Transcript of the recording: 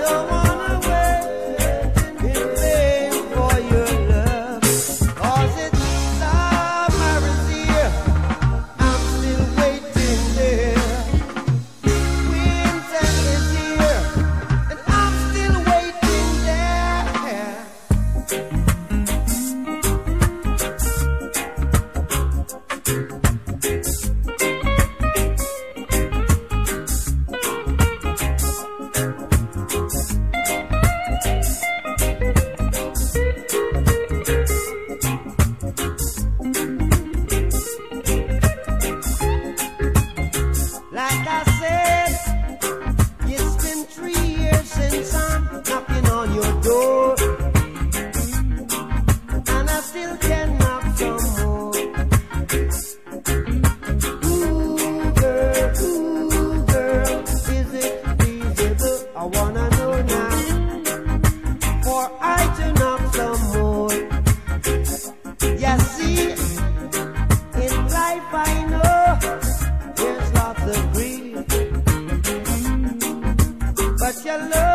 know your love.